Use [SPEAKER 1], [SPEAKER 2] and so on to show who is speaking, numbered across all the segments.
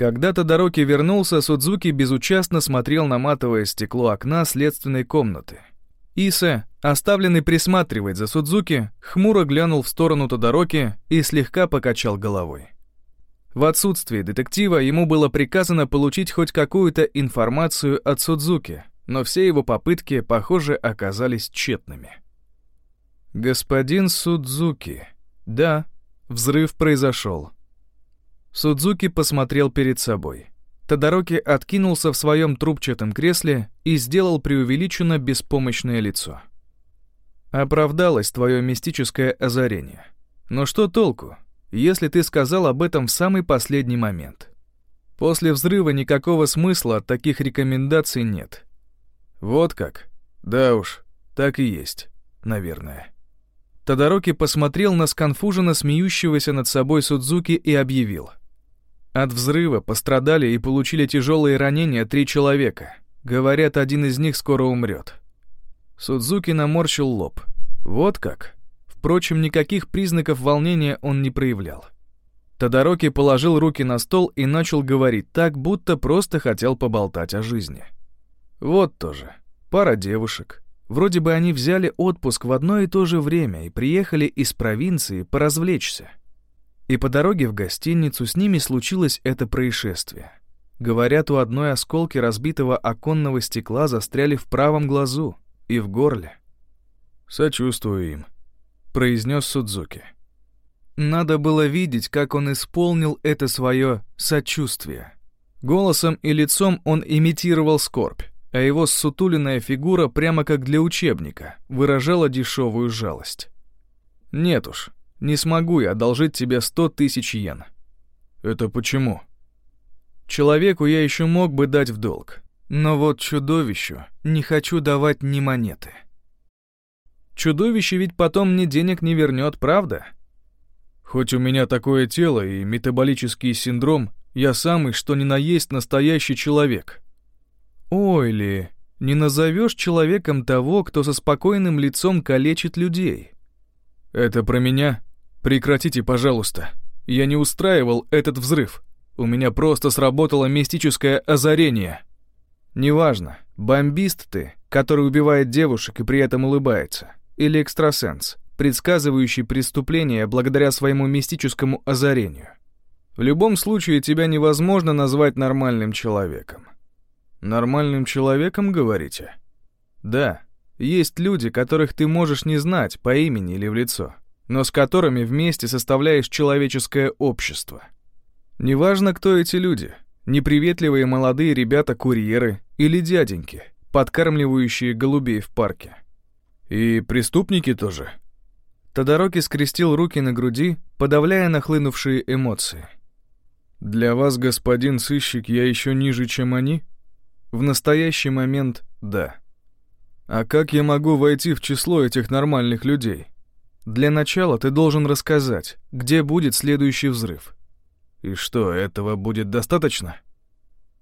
[SPEAKER 1] Когда Тодороки вернулся, Судзуки безучастно смотрел на матовое стекло окна следственной комнаты. Иса, оставленный присматривать за Судзуки, хмуро глянул в сторону Тодороки и слегка покачал головой. В отсутствие детектива ему было приказано получить хоть какую-то информацию от Судзуки, но все его попытки, похоже, оказались тщетными. «Господин Судзуки. Да, взрыв произошел». Судзуки посмотрел перед собой. Тодороки откинулся в своем трубчатом кресле и сделал преувеличенно беспомощное лицо. «Оправдалось твое мистическое озарение. Но что толку, если ты сказал об этом в самый последний момент? После взрыва никакого смысла от таких рекомендаций нет». «Вот как? Да уж, так и есть, наверное». Тодороки посмотрел на сконфуженно смеющегося над собой Судзуки и объявил — от взрыва пострадали и получили тяжелые ранения три человека. Говорят, один из них скоро умрет. Судзуки наморщил лоб. Вот как. Впрочем, никаких признаков волнения он не проявлял. Тодороки положил руки на стол и начал говорить так, будто просто хотел поболтать о жизни. Вот тоже. Пара девушек. Вроде бы они взяли отпуск в одно и то же время и приехали из провинции поразвлечься. И по дороге в гостиницу с ними случилось это происшествие. Говорят, у одной осколки разбитого оконного стекла застряли в правом глазу и в горле. «Сочувствую им», — произнес Судзуки. Надо было видеть, как он исполнил это свое сочувствие. Голосом и лицом он имитировал скорбь, а его сутуленная фигура, прямо как для учебника, выражала дешевую жалость. Нет уж, не смогу я одолжить тебе сто тысяч йен. Это почему? Человеку я еще мог бы дать в долг, но вот чудовищу не хочу давать ни монеты. Чудовище ведь потом мне денег не вернет, правда? Хоть у меня такое тело и метаболический синдром, я самый что ни на есть настоящий человек. Ой ли, не назовешь человеком того, кто со спокойным лицом калечит людей. Это про меня? «Прекратите, пожалуйста. Я не устраивал этот взрыв. У меня просто сработало мистическое озарение». «Неважно, бомбист ты, который убивает девушек и при этом улыбается, или экстрасенс, предсказывающий преступление благодаря своему мистическому озарению. В любом случае тебя невозможно назвать нормальным человеком». «Нормальным человеком, говорите?» «Да, есть люди, которых ты можешь не знать по имени или в лицо но с которыми вместе составляешь человеческое общество. Неважно, кто эти люди, неприветливые молодые ребята-курьеры или дяденьки, подкармливающие голубей в парке. И преступники тоже. Тодороки скрестил руки на груди, подавляя нахлынувшие эмоции. «Для вас, господин сыщик, я еще ниже, чем они?» «В настоящий момент — да». «А как я могу войти в число этих нормальных людей?» Для начала ты должен рассказать, где будет следующий взрыв. И что, этого будет достаточно?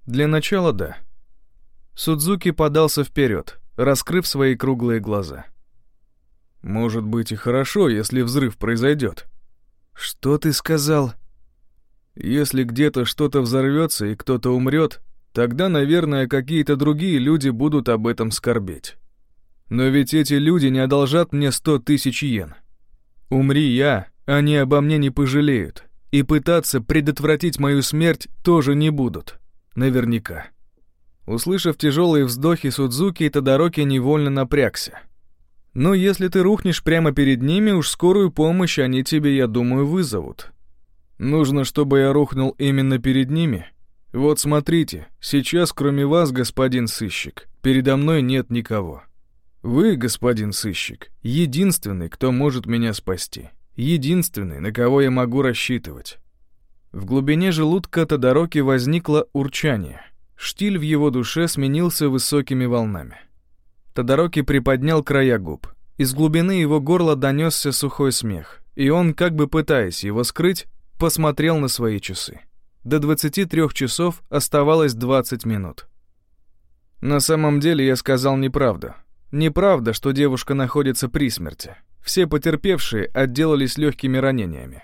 [SPEAKER 1] Для начала да. Судзуки подался вперед, раскрыв свои круглые глаза. Может быть и хорошо, если взрыв произойдет. Что ты сказал? Если где-то что-то взорвется и кто-то умрет, тогда, наверное, какие-то другие люди будут об этом скорбеть. Но ведь эти люди не одолжат мне сто тысяч йен. Умри я, они обо мне не пожалеют. И пытаться предотвратить мою смерть тоже не будут. Наверняка. Услышав тяжелые вздохи Судзуки, Тодороки невольно напрягся. Но если ты рухнешь прямо перед ними, уж скорую помощь они тебе, я думаю, вызовут. Нужно, чтобы я рухнул именно перед ними? Вот смотрите, сейчас кроме вас, господин сыщик, передо мной нет никого. Вы, господин сыщик, единственный, кто может меня спасти. Единственный, на кого я могу рассчитывать. В глубине желудка Тодороки возникло урчание. Штиль в его душе сменился высокими волнами. Тодороки приподнял края губ. Из глубины его горла донесся сухой смех, и он, как бы пытаясь его скрыть, посмотрел на свои часы. До 23 часов оставалось 20 минут. На самом деле я сказал неправду. Неправда, что девушка находится при смерти. Все потерпевшие отделались легкими ранениями.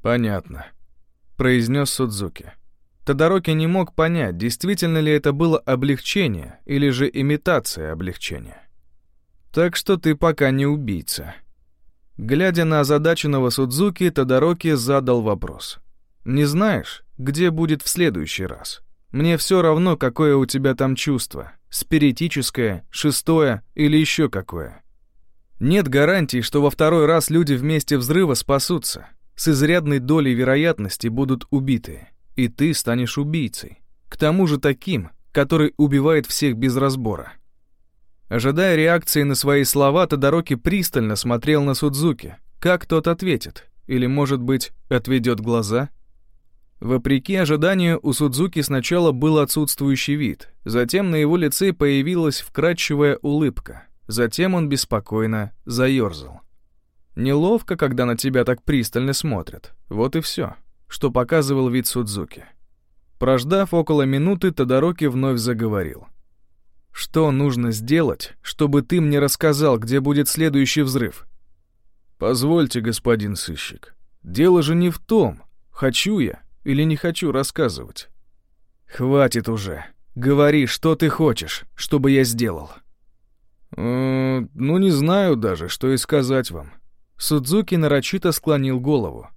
[SPEAKER 1] «Понятно», — произнес Судзуки. Тодороки не мог понять, действительно ли это было облегчение или же имитация облегчения. Так что ты пока не убийца. Глядя на озадаченного Судзуки, Тодороки задал вопрос. «Не знаешь, где будет в следующий раз? Мне все равно, какое у тебя там чувство. Спиритическое, шестое или еще какое. Нет гарантии, что во второй раз люди вместе взрыва спасутся. С изрядной долей вероятности будут убиты и ты станешь убийцей. К тому же таким, который убивает всех без разбора. Ожидая реакции на свои слова, Тодороки пристально смотрел на Судзуки. Как тот ответит? Или, может быть, отведет глаза? Вопреки ожиданию, у Судзуки сначала был отсутствующий вид, затем на его лице появилась вкрадчивая улыбка, затем он беспокойно заерзал. Неловко, когда на тебя так пристально смотрят, вот и все что показывал вид Судзуки. Прождав около минуты, Тодороки вновь заговорил. «Что нужно сделать, чтобы ты мне рассказал, где будет следующий взрыв?» «Позвольте, господин сыщик. Дело же не в том, хочу я или не хочу рассказывать». «Хватит уже. Говори, что ты хочешь, чтобы я сделал». «Э, «Ну, не знаю даже, что и сказать вам». Судзуки нарочито склонил голову.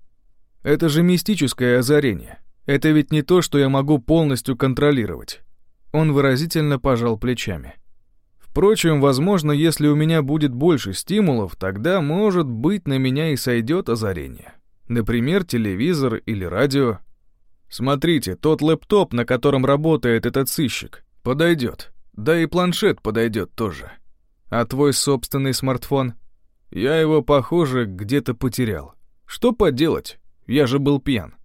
[SPEAKER 1] Это же мистическое озарение. Это ведь не то, что я могу полностью контролировать. Он выразительно пожал плечами. Впрочем, возможно, если у меня будет больше стимулов, тогда, может быть, на меня и сойдет озарение. Например, телевизор или радио. Смотрите, тот лэптоп, на котором работает этот сыщик, подойдет. Да и планшет подойдет тоже. А твой собственный смартфон? Я его, похоже, где-то потерял. Что поделать? Я же был пьян.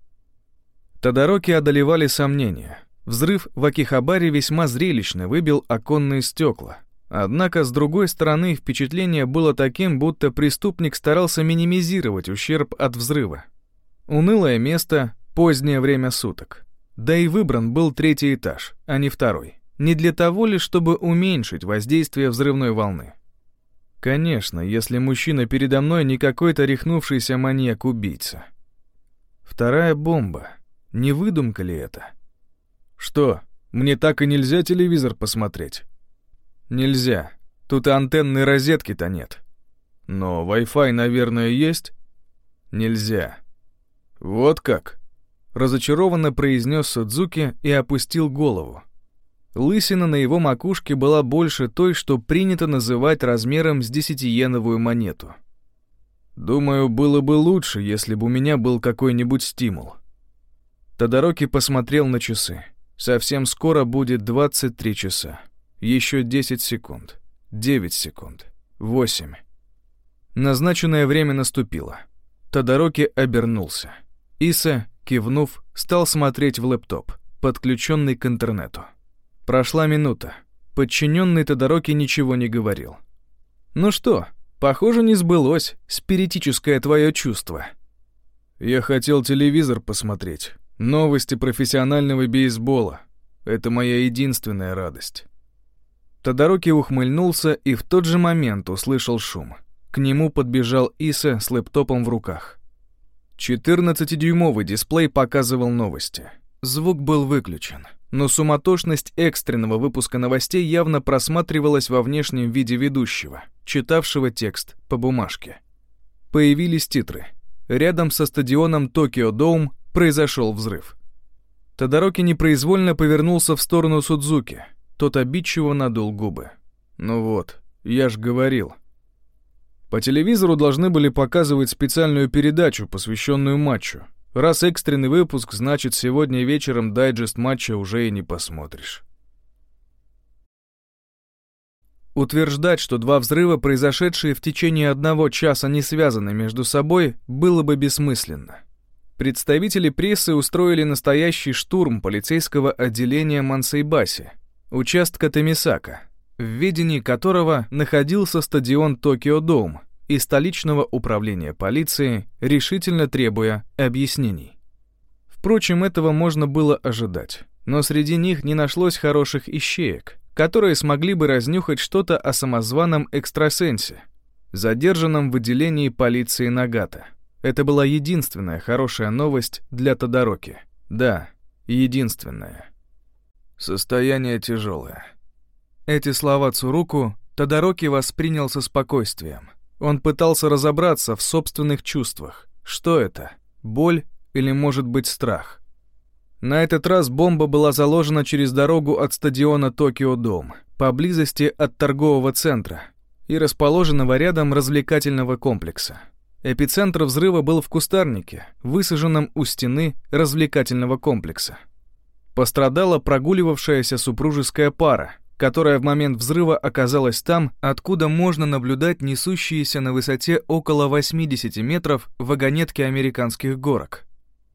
[SPEAKER 1] Тодороки одолевали сомнения. Взрыв в Акихабаре весьма зрелищно выбил оконные стекла. Однако, с другой стороны, впечатление было таким, будто преступник старался минимизировать ущерб от взрыва. Унылое место, позднее время суток. Да и выбран был третий этаж, а не второй. Не для того ли, чтобы уменьшить воздействие взрывной волны. Конечно, если мужчина передо мной не какой-то рехнувшийся маньяк-убийца. Вторая бомба. Не выдумка ли это? Что, мне так и нельзя телевизор посмотреть? Нельзя. Тут и антенной розетки-то нет. Но Wi-Fi, наверное, есть? Нельзя. Вот как? Разочарованно произнес Судзуки и опустил голову. Лысина на его макушке была больше той, что принято называть размером с десятиеновую монету. Думаю, было бы лучше, если бы у меня был какой-нибудь стимул. Тодороки посмотрел на часы. Совсем скоро будет 23 часа. Еще 10 секунд. 9 секунд. 8. Назначенное время наступило. Тодороки обернулся. Иса, кивнув, стал смотреть в лэптоп, подключенный к интернету. Прошла минута. Подчиненный Тодороки ничего не говорил. «Ну что, Похоже, не сбылось спиритическое твое чувство. Я хотел телевизор посмотреть. Новости профессионального бейсбола. Это моя единственная радость. Тодороки ухмыльнулся и в тот же момент услышал шум. К нему подбежал Иса с лэптопом в руках. 14-дюймовый дисплей показывал новости. Звук был выключен, но суматошность экстренного выпуска новостей явно просматривалась во внешнем виде ведущего — читавшего текст по бумажке. Появились титры. Рядом со стадионом Токио Доум произошел взрыв. Тодороки непроизвольно повернулся в сторону Судзуки. Тот обидчиво надул губы. «Ну вот, я ж говорил». По телевизору должны были показывать специальную передачу, посвященную матчу. Раз экстренный выпуск, значит, сегодня вечером дайджест матча уже и не посмотришь. Утверждать, что два взрыва, произошедшие в течение одного часа, не связаны между собой, было бы бессмысленно. Представители прессы устроили настоящий штурм полицейского отделения Мансейбаси, участка Тамисака, в ведении которого находился стадион Токио Доум и столичного управления полиции, решительно требуя объяснений. Впрочем, этого можно было ожидать, но среди них не нашлось хороших ищеек, которые смогли бы разнюхать что-то о самозваном экстрасенсе, задержанном в отделении полиции Нагата. Это была единственная хорошая новость для Тодороки. Да, Единственное. Состояние тяжелое. Эти слова Цуруку Тодороки воспринял со спокойствием. Он пытался разобраться в собственных чувствах. Что это? Боль или, может быть, страх? На этот раз бомба была заложена через дорогу от стадиона Токио-Дом, поблизости от торгового центра и расположенного рядом развлекательного комплекса. Эпицентр взрыва был в кустарнике, высаженном у стены развлекательного комплекса. Пострадала прогуливавшаяся супружеская пара, которая в момент взрыва оказалась там, откуда можно наблюдать несущиеся на высоте около 80 метров вагонетки американских горок.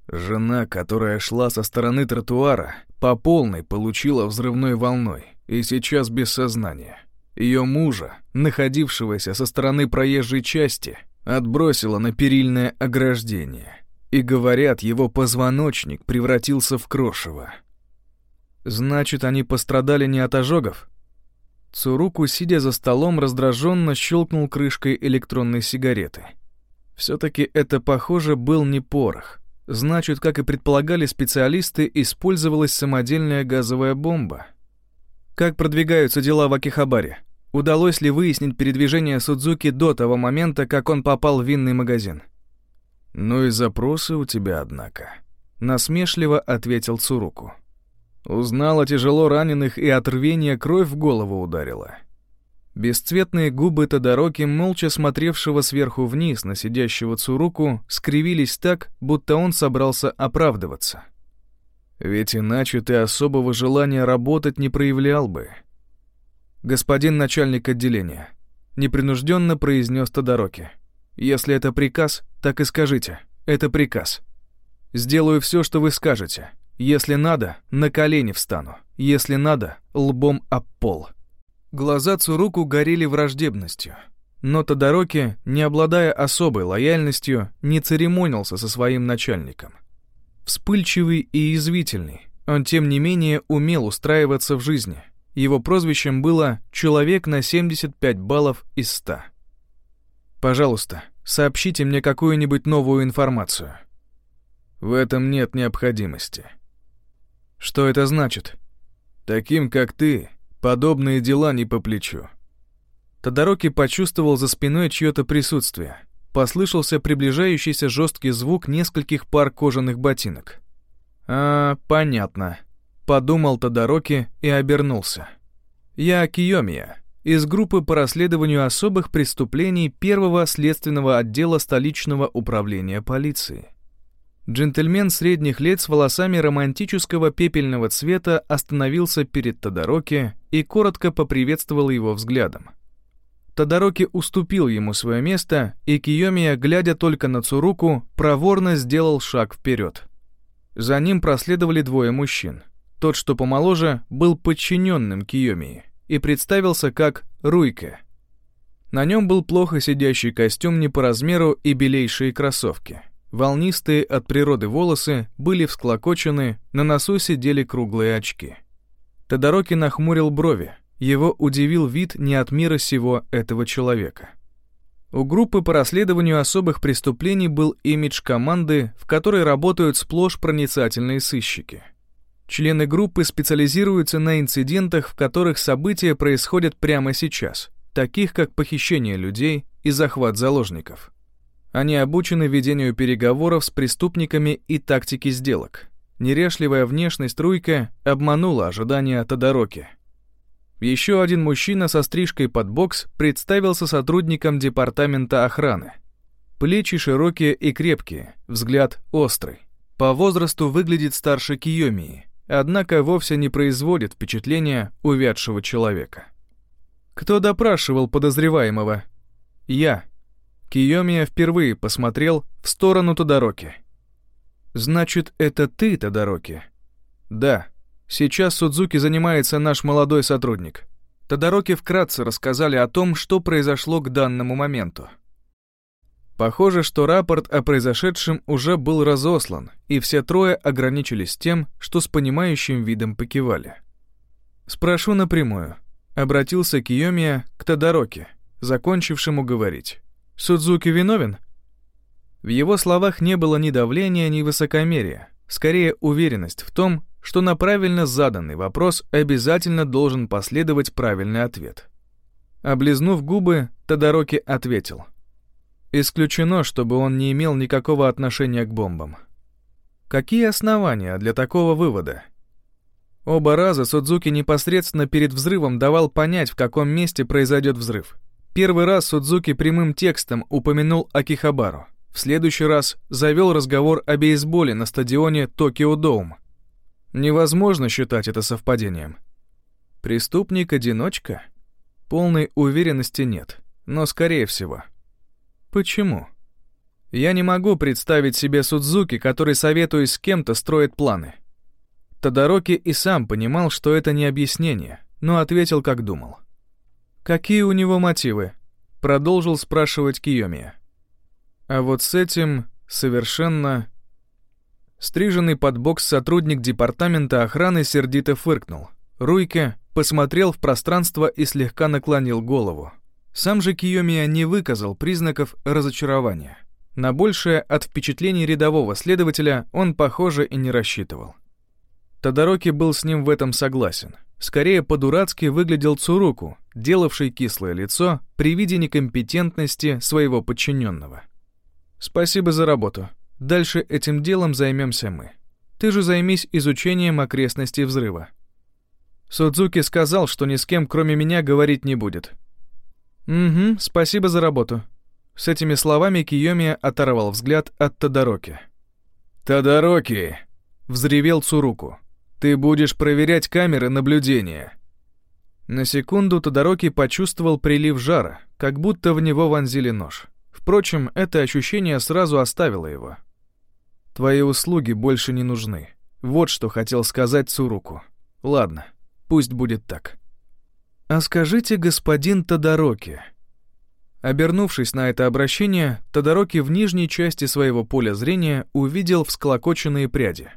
[SPEAKER 1] Жена, которая шла со стороны тротуара, по полной получила взрывной волной и сейчас без сознания. Ее мужа, находившегося со стороны проезжей части, отбросила на перильное ограждение. И, говорят, его позвоночник превратился в крошево. Значит, они пострадали не от ожогов? Цуруку, сидя за столом, раздраженно щелкнул крышкой электронной сигареты. Все-таки это, похоже, был не порох. Значит, как и предполагали специалисты, использовалась самодельная газовая бомба. Как продвигаются дела в Акихабаре? Удалось ли выяснить передвижение Судзуки до того момента, как он попал в винный магазин? «Ну и запросы у тебя, однако», — насмешливо ответил Цуруку. Узнала тяжело раненых и от рвения кровь в голову ударила. Бесцветные губы Тодороки, молча смотревшего сверху вниз на сидящего Цуруку, скривились так, будто он собрался оправдываться. Ведь иначе ты особого желания работать не проявлял бы. Господин начальник отделения, непринужденно произнес Тодороки. Если это приказ, так и скажите. Это приказ. Сделаю все, что вы скажете. Если надо, на колени встану. Если надо, лбом об пол. Глаза Цуруку горели враждебностью. Но Тодороки, не обладая особой лояльностью, не церемонился со своим начальником. Вспыльчивый и язвительный, он тем не менее умел устраиваться в жизни. Его прозвищем было «Человек на 75 баллов из 100». «Пожалуйста, сообщите мне какую-нибудь новую информацию». «В этом нет необходимости», что это значит? Таким, как ты, подобные дела не по плечу. Тодороки почувствовал за спиной чье-то присутствие. Послышался приближающийся жесткий звук нескольких пар кожаных ботинок. «А, понятно», — подумал Тодороки и обернулся. «Я Киомия, из группы по расследованию особых преступлений первого следственного отдела столичного управления полиции. Джентльмен средних лет с волосами романтического пепельного цвета остановился перед Тодороки и коротко поприветствовал его взглядом. Тодороки уступил ему свое место, и Киомия, глядя только на Цуруку, проворно сделал шаг вперед. За ним проследовали двое мужчин. Тот, что помоложе, был подчиненным Киомии и представился как Руйке. На нем был плохо сидящий костюм не по размеру и белейшие кроссовки — Волнистые от природы волосы были всклокочены, на носу сидели круглые очки. Тодороки нахмурил брови, его удивил вид не от мира сего этого человека. У группы по расследованию особых преступлений был имидж команды, в которой работают сплошь проницательные сыщики. Члены группы специализируются на инцидентах, в которых события происходят прямо сейчас, таких как похищение людей и захват заложников. Они обучены ведению переговоров с преступниками и тактике сделок. Нерешливая внешность Руйка обманула ожидания Тодороки. Еще один мужчина со стрижкой под бокс представился сотрудником департамента охраны. Плечи широкие и крепкие, взгляд острый. По возрасту выглядит старше Киомии, однако вовсе не производит впечатления увядшего человека. Кто допрашивал подозреваемого? Я, Киомия впервые посмотрел в сторону Тодороки. «Значит, это ты, Тодороки?» «Да. Сейчас Судзуки занимается наш молодой сотрудник». Тодороки вкратце рассказали о том, что произошло к данному моменту. Похоже, что рапорт о произошедшем уже был разослан, и все трое ограничились тем, что с понимающим видом покивали. «Спрошу напрямую», — обратился Киомия к Тодороке, закончившему говорить. Судзуки виновен? В его словах не было ни давления, ни высокомерия. Скорее уверенность в том, что на правильно заданный вопрос обязательно должен последовать правильный ответ. Облизнув губы, Тодороки ответил. Исключено, чтобы он не имел никакого отношения к бомбам. Какие основания для такого вывода? Оба раза Судзуки непосредственно перед взрывом давал понять, в каком месте произойдет взрыв. Первый раз Судзуки прямым текстом упомянул Акихабару. В следующий раз завел разговор о бейсболе на стадионе Токио Доум. Невозможно считать это совпадением. Преступник-одиночка? Полной уверенности нет, но скорее всего. Почему? Я не могу представить себе Судзуки, который, советуясь с кем-то, строит планы. Тодороки и сам понимал, что это не объяснение, но ответил, как думал. «Какие у него мотивы?» — продолжил спрашивать Киомия. А вот с этим совершенно... Стриженный под бокс сотрудник департамента охраны сердито фыркнул. Руйке посмотрел в пространство и слегка наклонил голову. Сам же Киомия не выказал признаков разочарования. На большее от впечатлений рядового следователя он, похоже, и не рассчитывал. Тодороки был с ним в этом согласен. Скорее по-дурацки выглядел Цуруку, делавший кислое лицо при виде некомпетентности своего подчиненного. «Спасибо за работу. Дальше этим делом займемся мы. Ты же займись изучением окрестностей взрыва. Судзуки сказал, что ни с кем, кроме меня, говорить не будет. Угу, спасибо за работу. С этими словами Киомия оторвал взгляд от Тодороки. «Тодороки!» — взревел Цуруку. «Ты будешь проверять камеры наблюдения». На секунду Тодороки почувствовал прилив жара, как будто в него вонзили нож. Впрочем, это ощущение сразу оставило его. «Твои услуги больше не нужны». Вот что хотел сказать Цуруку. Ладно, Пусть будет так. «А скажите, господин Тодороки...» Обернувшись на это обращение, Тодороки в нижней части своего поля зрения увидел всклокоченные пряди.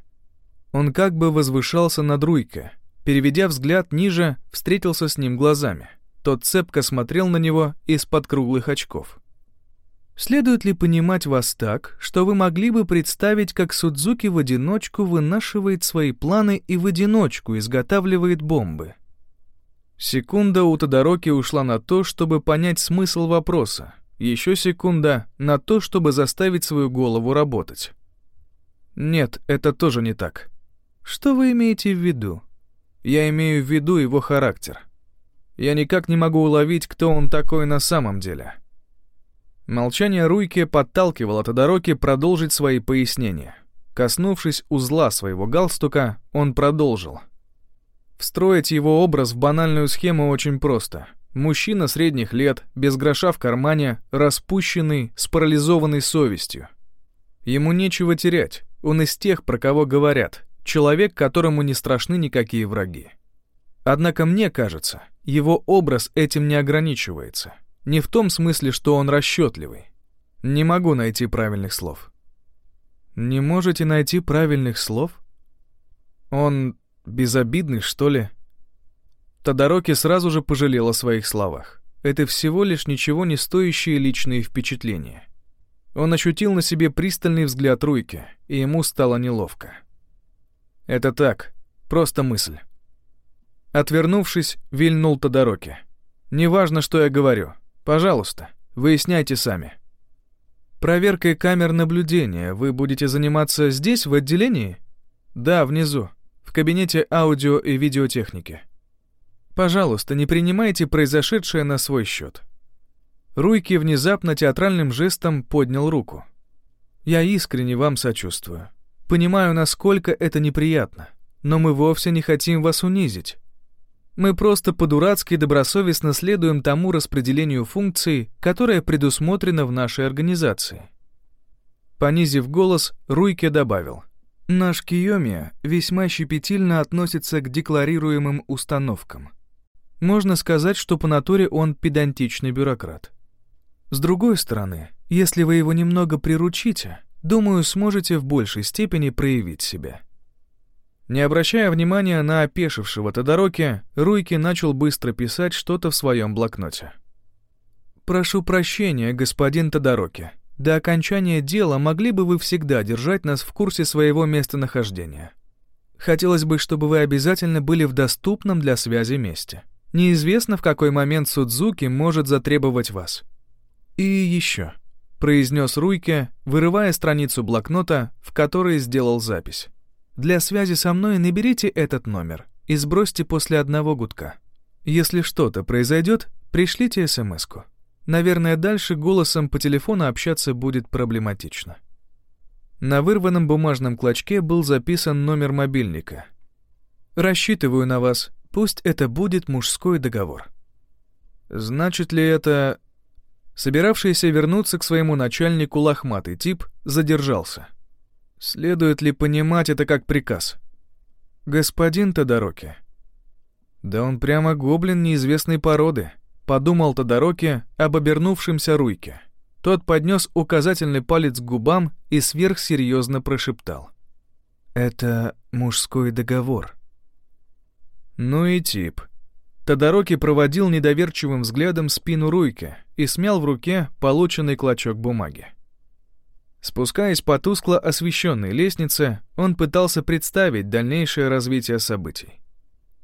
[SPEAKER 1] Он как бы возвышался над Руйко. Переведя взгляд ниже, встретился с ним глазами. Тот цепко смотрел на него из-под круглых очков. Следует ли понимать вас так, что вы могли бы представить, как Судзуки в одиночку вынашивает свои планы и в одиночку изготавливает бомбы? Секунда у Тодороки ушла на то, чтобы понять смысл вопроса. Еще секунда на то, чтобы заставить свою голову работать. Нет, это тоже не так. Что вы имеете в виду? Я имею в виду его характер. Я никак не могу уловить, кто он такой на самом деле. Молчание Руйки подталкивало Тодороки продолжить свои пояснения. Коснувшись узла своего галстука, он продолжил. Встроить его образ в банальную схему очень просто. Мужчина средних лет, без гроша в кармане, распущенный, с парализованной совестью. Ему нечего терять, он из тех, про кого говорят, человек, которому не страшны никакие враги. Однако мне кажется, его образ этим не ограничивается — не в том смысле, что он расчетливый. Не могу найти правильных слов. Не можете найти правильных слов? Он безобидный, что ли? Тодороки сразу же пожалел о своих словах. Это всего лишь ничего не стоящие личные впечатления. Он ощутил на себе пристальный взгляд Руйки, и ему стало неловко. «Это так, просто мысль». Отвернувшись, вильнул Тодороки. «Неважно, что я говорю. Пожалуйста, выясняйте сами. Проверкой камер наблюдения вы будете заниматься здесь, в отделении? Да, внизу, в кабинете аудио и видеотехники. Пожалуйста, не принимайте произошедшее на свой счет. Руйки внезапно театральным жестом поднял руку. Я искренне вам сочувствую. Понимаю, насколько это неприятно, но мы вовсе не хотим вас унизить. Мы просто по-дурацки добросовестно следуем тому распределению функций, которое предусмотрено в нашей организации. Понизив голос, Руйке добавил. Наш Киомия весьма щепетильно относится к декларируемым установкам. Можно сказать, что по натуре он педантичный бюрократ. С другой стороны, если вы его немного приручите, думаю, сможете в большей степени проявить себя. Не обращая внимания на опешившего Тодороки, Руйки начал быстро писать что-то в своем блокноте. «Прошу прощения, господин Тодороки, До окончания дела могли бы вы всегда держать нас в курсе своего местонахождения. Хотелось бы, чтобы вы обязательно были в доступном для связи месте. Неизвестно, в какой момент Судзуки может затребовать вас. И еще, произнес Руйке, вырывая страницу блокнота, в которой сделал запись. Для связи со мной наберите этот номер и сбросьте после одного гудка. Если что-то произойдет, пришлите смс-ку. Наверное, дальше голосом по телефону общаться будет проблематично. На вырванном бумажном клочке был записан номер мобильника. «Рассчитываю на вас. Пусть это будет мужской договор». Значит ли это... Собиравшийся вернуться к своему начальнику лохматый тип задержался. Следует ли понимать это как приказ? «Господин Тодороки». Да он прямо гоблин неизвестной породы подумал Тодороки об обернувшемся Руйке. Тот поднес указательный палец к губам и сверхсерьезно прошептал. «Это мужской договор». Ну и тип. Тодороки проводил недоверчивым взглядом спину Руйке и смял в руке полученный клочок бумаги. Спускаясь по тускло освещенной лестнице, он пытался представить дальнейшее развитие событий.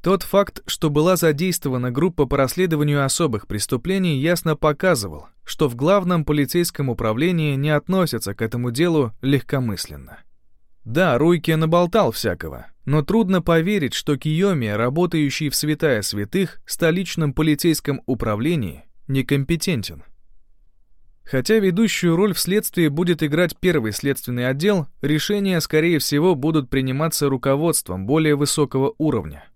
[SPEAKER 1] Тот факт, что была задействована группа по расследованию особых преступлений, ясно показывал, что в главном полицейском управлении не относятся к этому делу легкомысленно. Да, Руйки наболтал всякого, но трудно поверить, что Киоми, работающий в святая святых столичном полицейском управлении, некомпетентен. Хотя ведущую роль в следствии будет играть первый следственный отдел, решения, скорее всего, будут приниматься руководством более высокого уровня –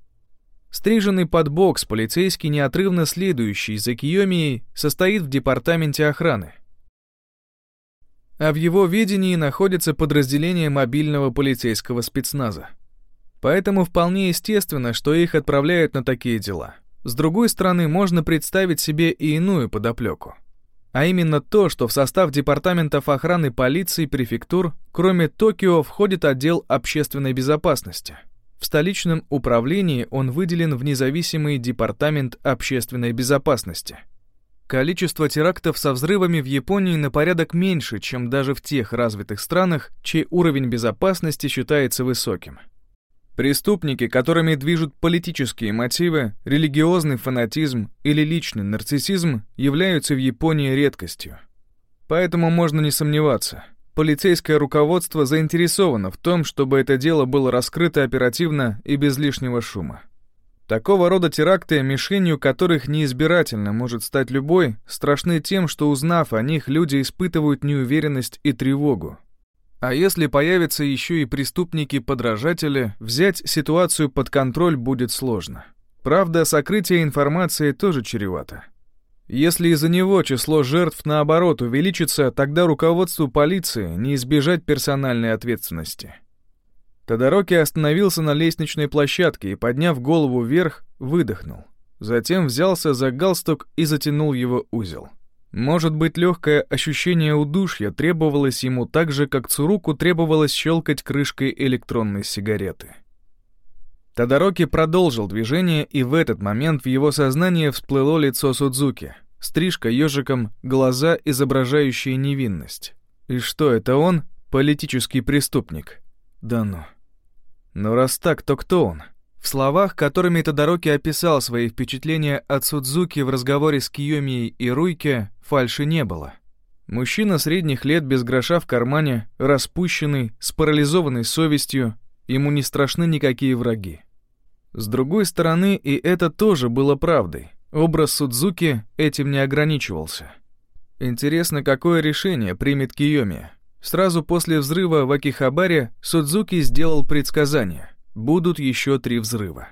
[SPEAKER 1] Стриженный под бокс полицейский, неотрывно следующий за Киомией, состоит в департаменте охраны. А в его видении находится подразделение мобильного полицейского спецназа. Поэтому вполне естественно, что их отправляют на такие дела. С другой стороны, можно представить себе и иную подоплеку. А именно то, что в состав департаментов охраны полиции префектур, кроме Токио, входит отдел общественной безопасности – в столичном управлении он выделен в независимый департамент общественной безопасности. Количество терактов со взрывами в Японии на порядок меньше, чем даже в тех развитых странах, чей уровень безопасности считается высоким. Преступники, которыми движут политические мотивы, религиозный фанатизм или личный нарциссизм, являются в Японии редкостью. Поэтому можно не сомневаться – Полицейское руководство заинтересовано в том, чтобы это дело было раскрыто оперативно и без лишнего шума. Такого рода теракты, мишенью которых неизбирательно может стать любой, страшны тем, что узнав о них, люди испытывают неуверенность и тревогу. А если появятся еще и преступники-подражатели, взять ситуацию под контроль будет сложно. Правда, сокрытие информации тоже чревато. Если из-за него число жертв наоборот увеличится, тогда руководству полиции не избежать персональной ответственности. Тодороки остановился на лестничной площадке и, подняв голову вверх, выдохнул. Затем взялся за галстук и затянул его узел. Может быть, легкое ощущение удушья требовалось ему так же, как Цуруку требовалось щелкать крышкой электронной сигареты. Тодороки продолжил движение, и в этот момент в его сознание всплыло лицо Судзуки. Стрижка ежиком, глаза, изображающие невинность. И что это он? Политический преступник. Да ну. Но раз так, то кто он? В словах, которыми Тодороки описал свои впечатления от Судзуки в разговоре с Киомией и Руйке, фальши не было. Мужчина средних лет без гроша в кармане, распущенный, с парализованной совестью, ему не страшны никакие враги. С другой стороны, и это тоже было правдой. Образ Судзуки этим не ограничивался. Интересно, какое решение примет Киоми. Сразу после взрыва в Акихабаре Судзуки сделал предсказание. Будут еще три взрыва.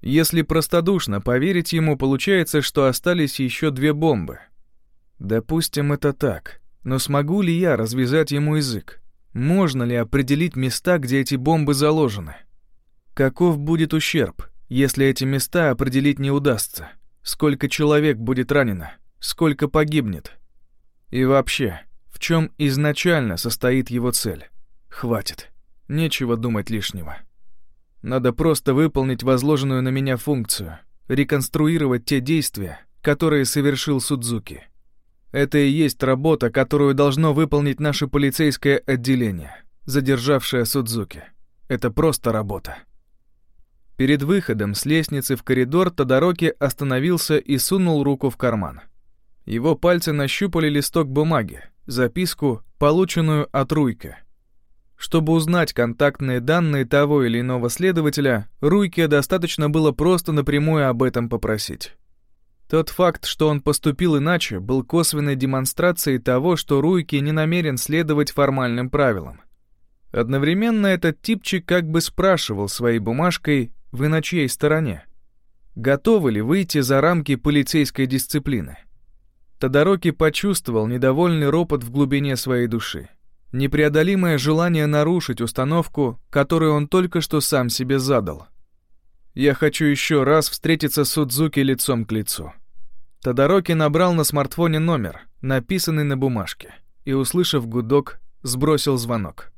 [SPEAKER 1] Если простодушно поверить ему, получается, что остались еще две бомбы. Допустим, это так. Но смогу ли я развязать ему язык? Можно ли определить места, где эти бомбы заложены? Каков будет ущерб, если эти места определить не удастся? Сколько человек будет ранено? Сколько погибнет? И вообще, в чем изначально состоит его цель? Хватит. Нечего думать лишнего. Надо просто выполнить возложенную на меня функцию, реконструировать те действия, которые совершил Судзуки. Это и есть работа, которую должно выполнить наше полицейское отделение, задержавшее Судзуки. Это просто работа. Перед выходом с лестницы в коридор Тодороки остановился и сунул руку в карман. Его пальцы нащупали листок бумаги, записку, полученную от Руйка. Чтобы узнать контактные данные того или иного следователя, Руйке достаточно было просто напрямую об этом попросить. Тот факт, что он поступил иначе, был косвенной демонстрацией того, что Руйке не намерен следовать формальным правилам. Одновременно этот типчик как бы спрашивал своей бумажкой вы на чьей стороне? Готовы ли выйти за рамки полицейской дисциплины? Тодороки почувствовал недовольный ропот в глубине своей души. Непреодолимое желание нарушить установку, которую он только что сам себе задал. «Я хочу еще раз встретиться с Судзуки лицом к лицу». Тодороки набрал на смартфоне номер, написанный на бумажке, и, услышав гудок, сбросил звонок.